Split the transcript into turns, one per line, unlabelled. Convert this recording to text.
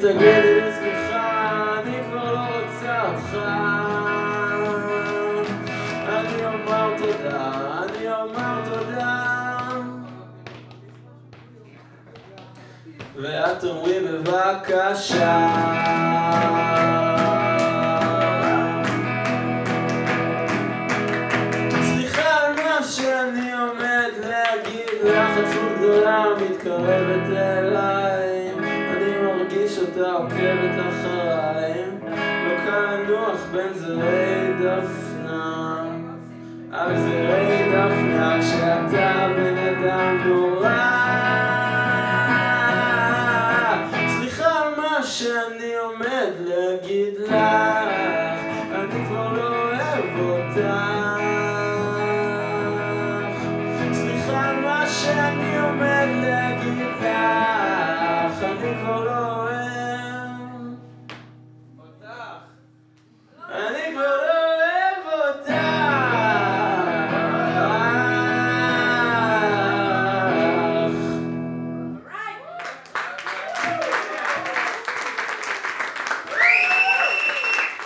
תגידי לי סליחה, אני כבר לא רוצה אותך. אני אומר תודה, אני אומר תודה. ואת תאמרי בבקשה. מתקרבת אליי. שאתה עוקבת אחריי לא קל לנוח בין זרי דפנה. על זרי דפנה כשאתה בן אדם נורא. סליחה על מה שאני עומד להגיד לך אני כבר לא אוהב אותך.